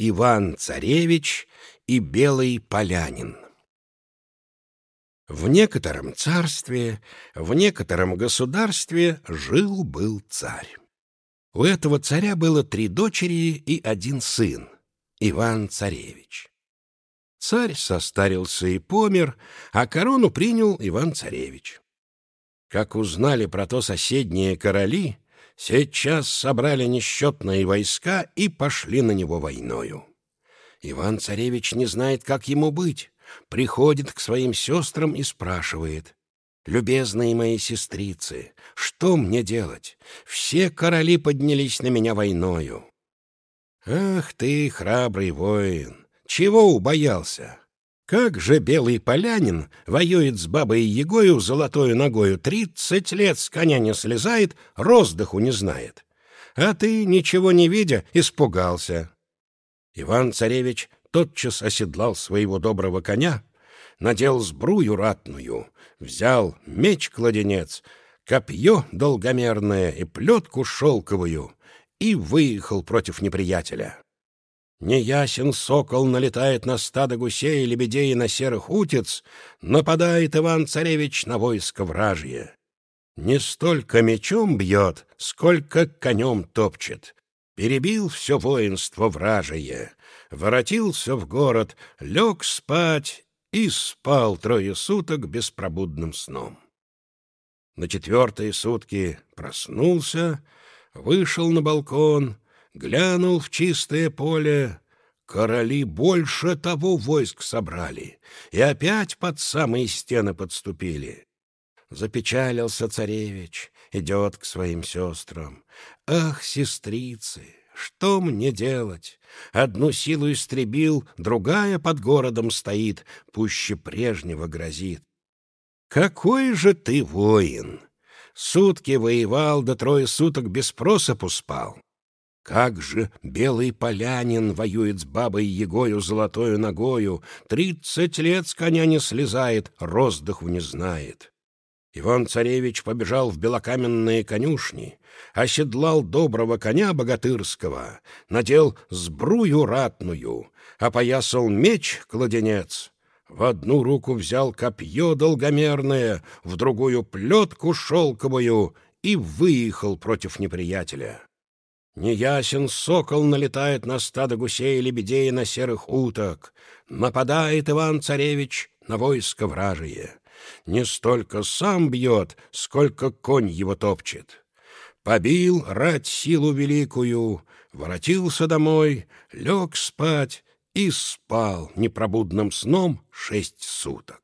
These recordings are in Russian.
Иван-царевич и Белый полянин. В некотором царстве, в некотором государстве жил-был царь. У этого царя было три дочери и один сын, Иван-царевич. Царь состарился и помер, а корону принял Иван-царевич. Как узнали про то соседние короли, сейчас собрали несчетные войска и пошли на него войною. Иван-царевич не знает, как ему быть, приходит к своим сестрам и спрашивает, «Любезные мои сестрицы, что мне делать? Все короли поднялись на меня войною». «Ах ты, храбрый воин, чего убоялся? Как же белый полянин воюет с бабой Егою золотою ногою, тридцать лет с коня не слезает, роздыху не знает. А ты, ничего не видя, испугался. Иван-царевич тотчас оседлал своего доброго коня, надел сбрую ратную, взял меч-кладенец, копье долгомерное и плетку шелковую и выехал против неприятеля. Неясен сокол налетает на стадо гусей, лебедей и на серых утиц, нападает Иван-царевич на войско вражье. Не столько мечом бьет, сколько конем топчет. Перебил все воинство вражие, воротился в город, лег спать и спал трое суток беспробудным сном. На четвертые сутки проснулся, вышел на балкон — глянул в чистое поле. Короли больше того войск собрали и опять под самые стены подступили. Запечалился царевич, идет к своим сестрам. Ах, сестрицы, что мне делать? Одну силу истребил, другая под городом стоит, пуще прежнего грозит. Какой же ты воин! Сутки воевал, да трое суток без просыпу спал. Как же белый полянин воюет с бабой Егою золотою ногою, Тридцать лет с коня не слезает, роздыху не знает. Иван-царевич побежал в белокаменные конюшни, оседлал доброго коня богатырского, надел сбрую ратную, опоясал меч-кладенец, в одну руку взял копье долгомерное, в другую плетку шелковую и выехал против неприятеля. Неясен сокол налетает на стадо гусей, лебедей на серых уток. Нападает Иван-царевич на войско вражие. Не столько сам бьет, сколько конь его топчет. Побил рать силу великую, воротился домой, лег спать и спал непробудным сном шесть суток.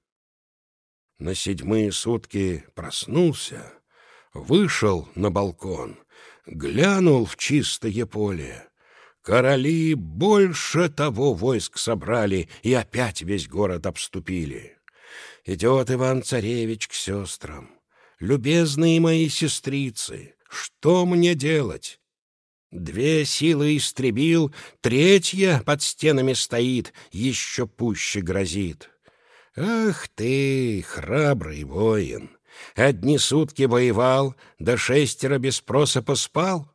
На седьмые сутки проснулся, вышел на балкон — глянул в чистое поле. Короли больше того войск собрали и опять весь город обступили. Идет Иван-царевич к сестрам. «Любезные мои сестрицы, что мне делать?» Две силы истребил, третья под стенами стоит, еще пуще грозит. Ах ты, храбрый воин! Одни сутки воевал, да шестеро без спроса поспал.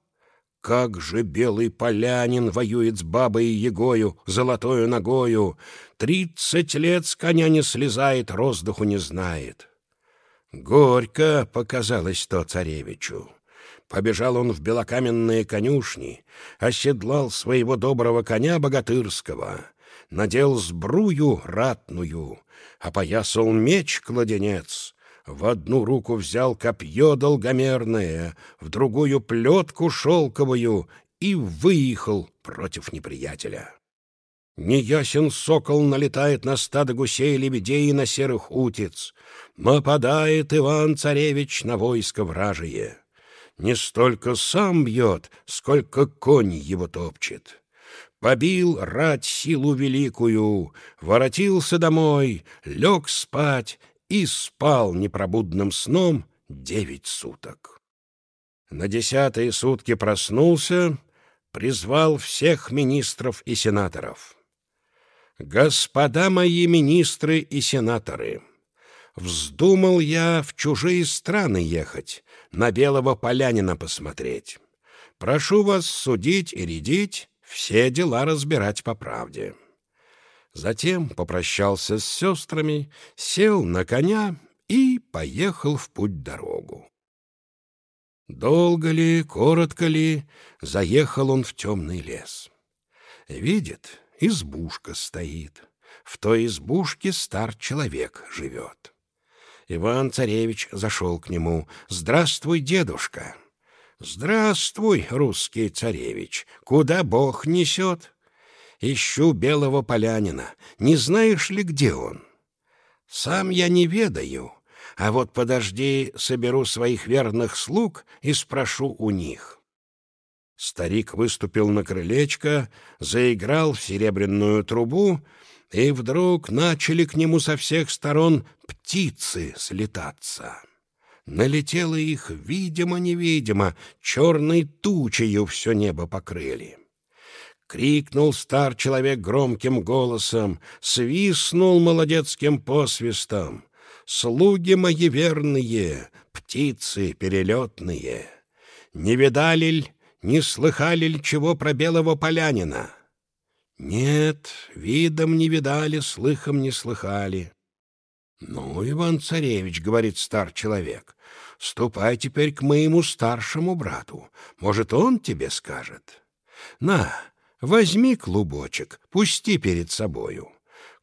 Как же белый полянин воюет с бабой Егою, золотою ногою, Тридцать лет с коня не слезает, роздуху не знает. Горько показалось то царевичу. Побежал он в белокаменные конюшни, оседлал своего доброго коня богатырского, надел сбрую ратную, опоясал меч-кладенец, в одну руку взял копье долгомерное, в другую плетку шелковую и выехал против неприятеля. Неясен сокол налетает на стадо гусей, лебедей и на серых утиц. Нападает Иван-царевич на войско вражие. Не столько сам бьет, сколько конь его топчет. Побил рать силу великую, воротился домой, лег спать и спал непробудным сном девять суток. На десятые сутки проснулся, призвал всех министров и сенаторов. «Господа мои министры и сенаторы, вздумал я в чужие страны ехать, на белого полянина посмотреть. Прошу вас судить и рядить все дела разбирать по правде. Затем попрощался с сестрами, сел на коня и поехал в путь-дорогу. Долго ли, коротко ли, заехал он в темный лес. Видит, избушка стоит. В той избушке стар человек живет. Иван-царевич зашел к нему. «Здравствуй, дедушка!» «Здравствуй, русский царевич! Куда Бог несет?» «Ищу белого полянина. Не знаешь ли, где он?» «Сам я не ведаю, а вот подожди, соберу своих верных слуг и спрошу у них». Старик выступил на крылечко, заиграл в серебряную трубу, и вдруг начали к нему со всех сторон птицы слетаться. Налетело их, видимо-невидимо, черной тучею все небо покрыли. Крикнул стар человек громким голосом, свистнул молодецким посвистом. «Слуги мои верные, птицы перелетные, не видали ль, не слыхали ли чего про белого полянина?» «Нет, видом не видали, слыхом не слыхали». «Ну, Иван-царевич, — говорит стар человек, — ступай теперь к моему старшему брату. Может, он тебе скажет. На, возьми клубочек, пусти перед собою.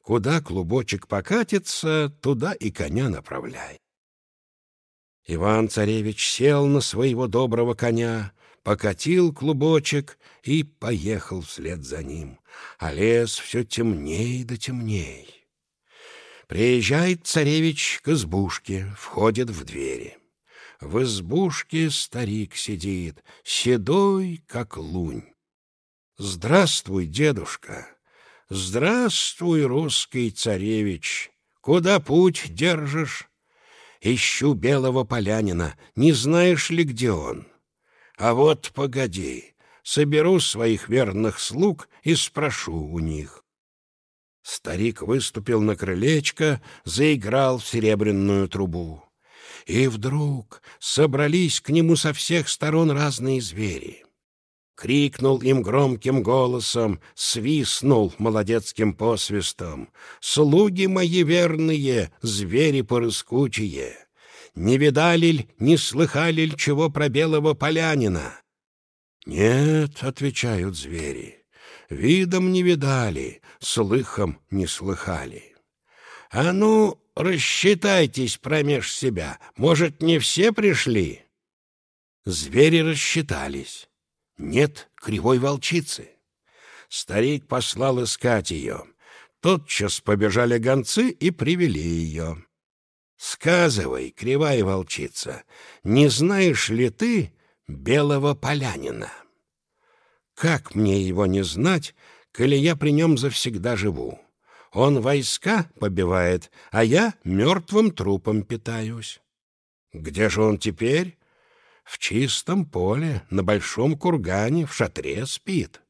Куда клубочек покатится, туда и коня направляй». Иван-царевич сел на своего доброго коня, покатил клубочек и поехал вслед за ним, а лес все темней да темней. Приезжает царевич к избушке, входит в двери. В избушке старик сидит, седой, как лунь. «Здравствуй, дедушка! Здравствуй, русский царевич! Куда путь держишь?» «Ищу белого полянина. Не знаешь ли, где он?» А вот погоди, соберу своих верных слуг и спрошу у них. Старик выступил на крылечко, заиграл в серебряную трубу. И вдруг собрались к нему со всех сторон разные звери. Крикнул им громким голосом, свистнул молодецким посвистом. «Слуги мои верные, звери порыскучие!» Не видали ль, не слыхали ль чего про белого полянина? Нет, отвечают звери, видом не видали, слыхом не слыхали. А ну, рассчитайтесь промеж себя, может, не все пришли? Звери рассчитались. Нет кривой волчицы. Старик послал искать ее. Тотчас побежали гонцы и привели ее. Сказывай, кривая волчица, не знаешь ли ты белого полянина? Как мне его не знать, коли я при нем завсегда живу? Он войска побивает, а я мертвым трупом питаюсь. Где же он теперь? В чистом поле, на большом кургане, в шатре спит.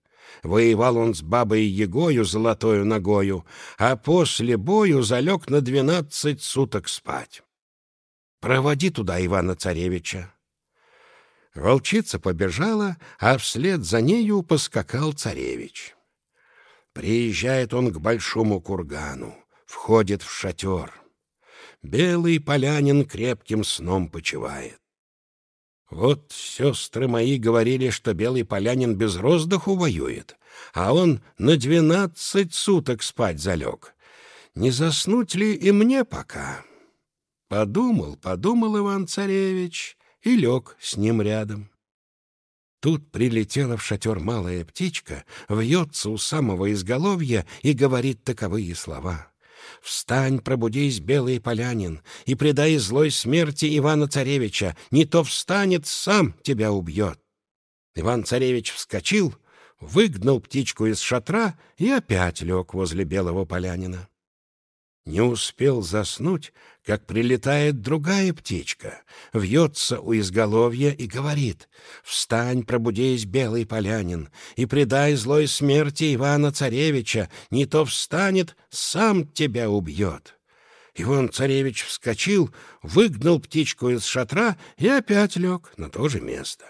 Воевал он с бабой Егою золотою ногою, а после бою залег на двенадцать суток спать. Проводи туда Ивана-царевича. Волчица побежала, а вслед за нею поскакал царевич. Приезжает он к большому кургану, входит в шатер. Белый полянин крепким сном почивает. Вот сестры мои говорили, что белый полянин без роздыху воюет, а он на двенадцать суток спать залег. Не заснуть ли и мне пока? Подумал, подумал Иван-царевич и лег с ним рядом. Тут прилетела в шатер малая птичка, вьется у самого изголовья и говорит таковые слова — Встань, пробудись, белый полянин, и предай злой смерти Ивана-царевича, не то встанет, сам тебя убьет. Иван-царевич вскочил, выгнал птичку из шатра и опять лег возле белого полянина. Не успел заснуть, как прилетает другая птичка, вьется у изголовья и говорит «Встань, пробудись, белый полянин, и предай злой смерти Ивана-царевича, не то встанет, сам тебя убьет». Иван-царевич вскочил, выгнал птичку из шатра и опять лег на то же место.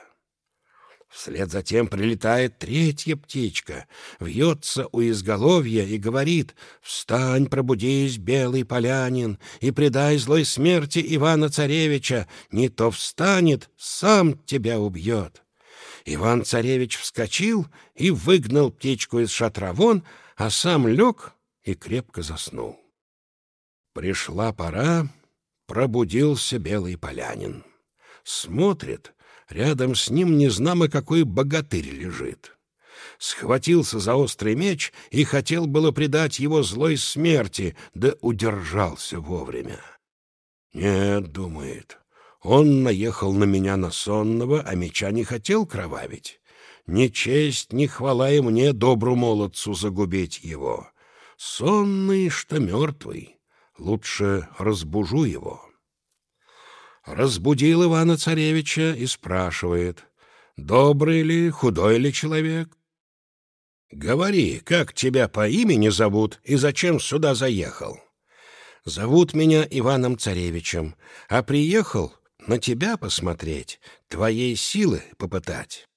Вслед за тем прилетает третья птичка, вьется у изголовья и говорит «Встань, пробудись, белый полянин, и предай злой смерти Ивана-царевича, не то встанет, сам тебя убьет». Иван-царевич вскочил и выгнал птичку из шатра вон, а сам лег и крепко заснул. Пришла пора, пробудился белый полянин. Смотрит, рядом с ним незнамо какой богатырь лежит. Схватился за острый меч и хотел было предать его злой смерти, да удержался вовремя. Нет, думает, он наехал на меня на сонного, а меча не хотел кровавить. Ни честь, ни хвала и мне, добру молодцу, загубить его. Сонный, что мертвый. Лучше разбужу его. Разбудил Ивана-царевича и спрашивает, добрый ли, худой ли человек? Говори, как тебя по имени зовут и зачем сюда заехал? Зовут меня Иваном-царевичем, а приехал на тебя посмотреть, твоей силы попытать.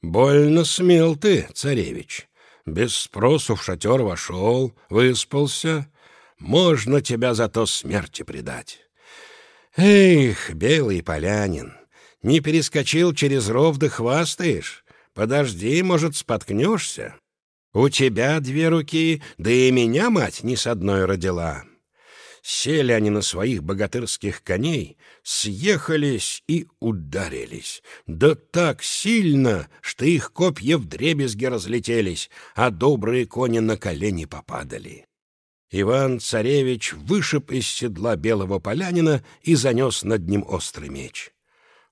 Больно смел ты, царевич. Без спросу в шатер вошел, выспался. Можно тебя зато смерти предать. Эх, белый полянин, не перескочил через ров да хвастаешь. Подожди, может, споткнешься. У тебя две руки, да и меня мать не с одной родила. Сели они на своих богатырских коней, съехались и ударились. Да так сильно, что их копья вдребезги разлетелись, а добрые кони на колени попадали. Иван-царевич вышиб из седла белого полянина и занес над ним острый меч.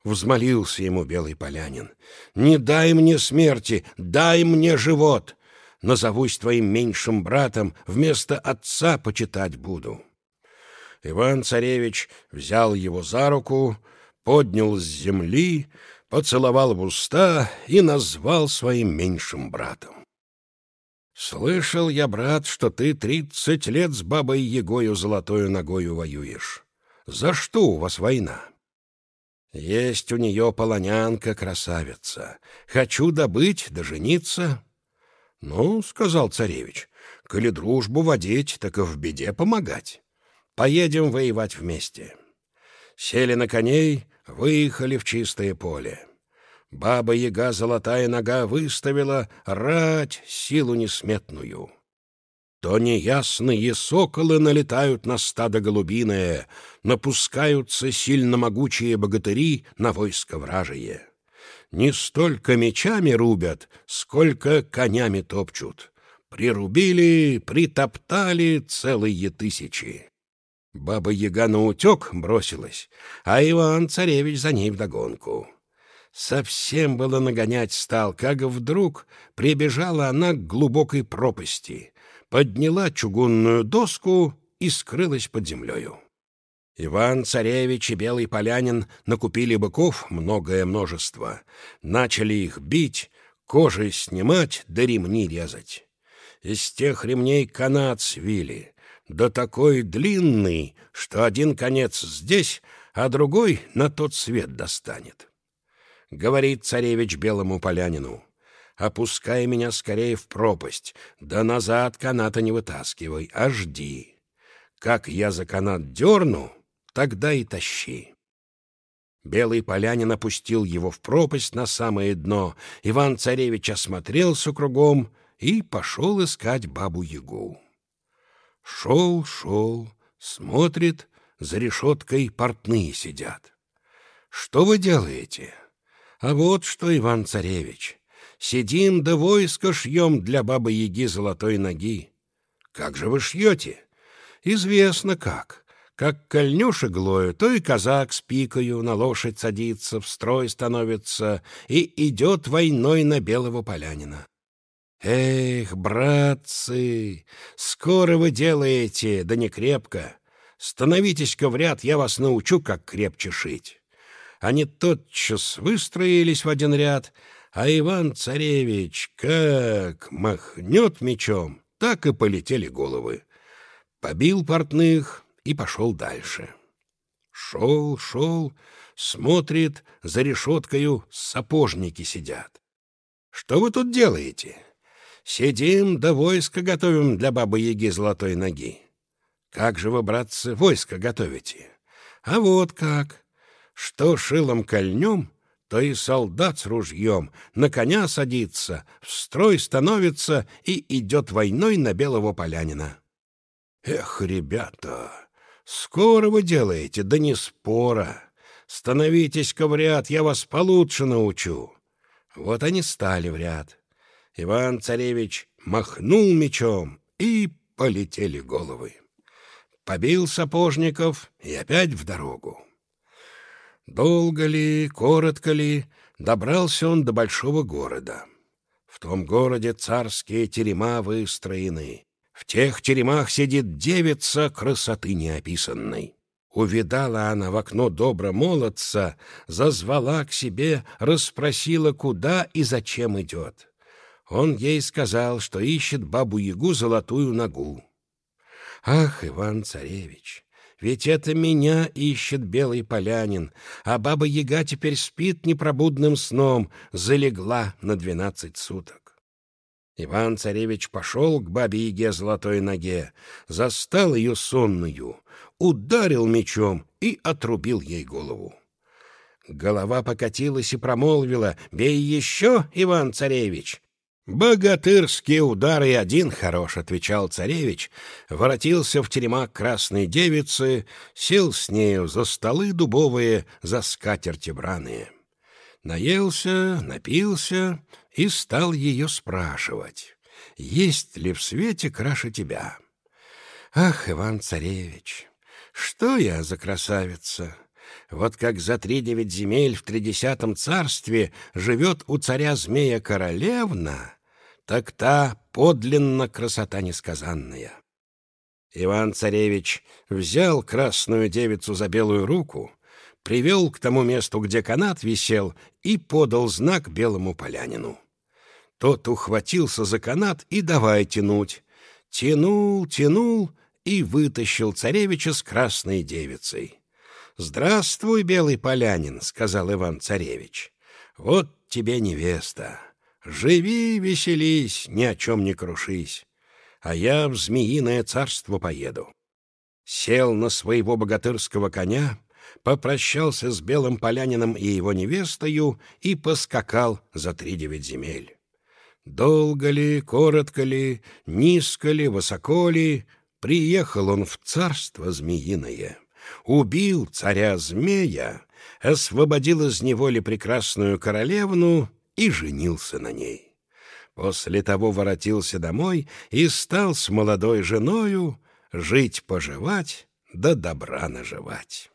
Взмолился ему белый полянин. «Не дай мне смерти, дай мне живот! Назовусь твоим меньшим братом, вместо отца почитать буду». Иван-царевич взял его за руку, поднял с земли, поцеловал в уста и назвал своим меньшим братом. «Слышал я, брат, что ты тридцать лет с бабой Егою золотою ногою воюешь. За что у вас война?» «Есть у нее полонянка-красавица. Хочу добыть, да жениться». «Ну, — сказал царевич, — коли дружбу водить, так и в беде помогать». Поедем воевать вместе. Сели на коней, выехали в чистое поле. Баба-яга золотая нога выставила рать силу несметную. То неясные соколы налетают на стадо голубиное, напускаются сильно могучие богатыри на войско вражие. Не столько мечами рубят, сколько конями топчут. Прирубили, притоптали целые тысячи. Баба-яга на утек бросилась, а Иван-царевич за ней вдогонку. Совсем было нагонять стал, как вдруг прибежала она к глубокой пропасти, подняла чугунную доску и скрылась под землею. Иван-царевич и Белый Полянин накупили быков многое множество, начали их бить, кожи снимать да ремни резать. Из тех ремней канат свили — да такой длинный, что один конец здесь, а другой на тот свет достанет. Говорит царевич белому полянину, опускай меня скорее в пропасть, да назад каната не вытаскивай, а жди. Как я за канат дерну, тогда и тащи. Белый полянин опустил его в пропасть на самое дно. Иван-царевич осмотрелся кругом и пошел искать бабу-ягу. Шел, шел, смотрит, за решеткой портные сидят. Что вы делаете? А вот что, Иван-царевич, сидим да войско шьем для бабы-яги золотой ноги. Как же вы шьете? Известно как. Как кольнешь иглою, то и казак с пикою на лошадь садится, в строй становится и идет войной на белого полянина. Эх, братцы, скоро вы делаете, да не крепко. Становитесь-ка в ряд, я вас научу, как крепче шить. Они тотчас выстроились в один ряд, а Иван-царевич как махнет мечом, так и полетели головы. Побил портных и пошел дальше. Шел, шел, смотрит, за решеткою сапожники сидят. «Что вы тут делаете?» «Сидим, да войско готовим для бабы-яги золотой ноги». «Как же вы, братцы, войско готовите?» «А вот как. Что шилом кольнем, то и солдат с ружьем на коня садится, в строй становится и идет войной на белого полянина». «Эх, ребята, скоро вы делаете, да не спора. Становитесь-ка в ряд, я вас получше научу». Вот они стали в ряд. Иван-царевич махнул мечом, и полетели головы. Побил сапожников и опять в дорогу. Долго ли, коротко ли, добрался он до большого города. В том городе царские терема выстроены. В тех теремах сидит девица красоты неописанной. Увидала она в окно добро молодца, зазвала к себе, расспросила, куда и зачем идет. Он ей сказал, что ищет бабу-ягу золотую ногу. «Ах, Иван-царевич, ведь это меня ищет белый полянин, а баба-яга теперь спит непробудным сном, залегла на двенадцать суток». Иван-царевич пошел к бабе-яге золотой ноге, застал ее сонную, ударил мечом и отрубил ей голову. Голова покатилась и промолвила «Бей еще, Иван-царевич!» «Богатырские удары один хорош», — отвечал царевич, воротился в теремак красной девицы, сел с нею за столы дубовые, за скатерти браные. Наелся, напился и стал ее спрашивать, есть ли в свете краше тебя. «Ах, Иван-царевич, что я за красавица!» Вот как за три девять земель в тридесятом царстве живет у царя змея королевна, так та подлинно красота несказанная. Иван-царевич взял красную девицу за белую руку, привел к тому месту, где канат висел, и подал знак белому полянину. Тот ухватился за канат и давай тянуть. Тянул, тянул и вытащил царевича с красной девицей. «Здравствуй, белый полянин», — сказал Иван-царевич. «Вот тебе невеста. Живи, веселись, ни о чем не крушись, а я в змеиное царство поеду. Сел на своего богатырского коня, попрощался с белым полянином и его невестою и поскакал за три девять земель. Долго ли, коротко ли, низко ли, высоко ли, приехал он в царство змеиное, убил царя-змея, освободил из неволи прекрасную королевну и женился на ней. После того воротился домой и стал с молодой женою жить-поживать да добра наживать.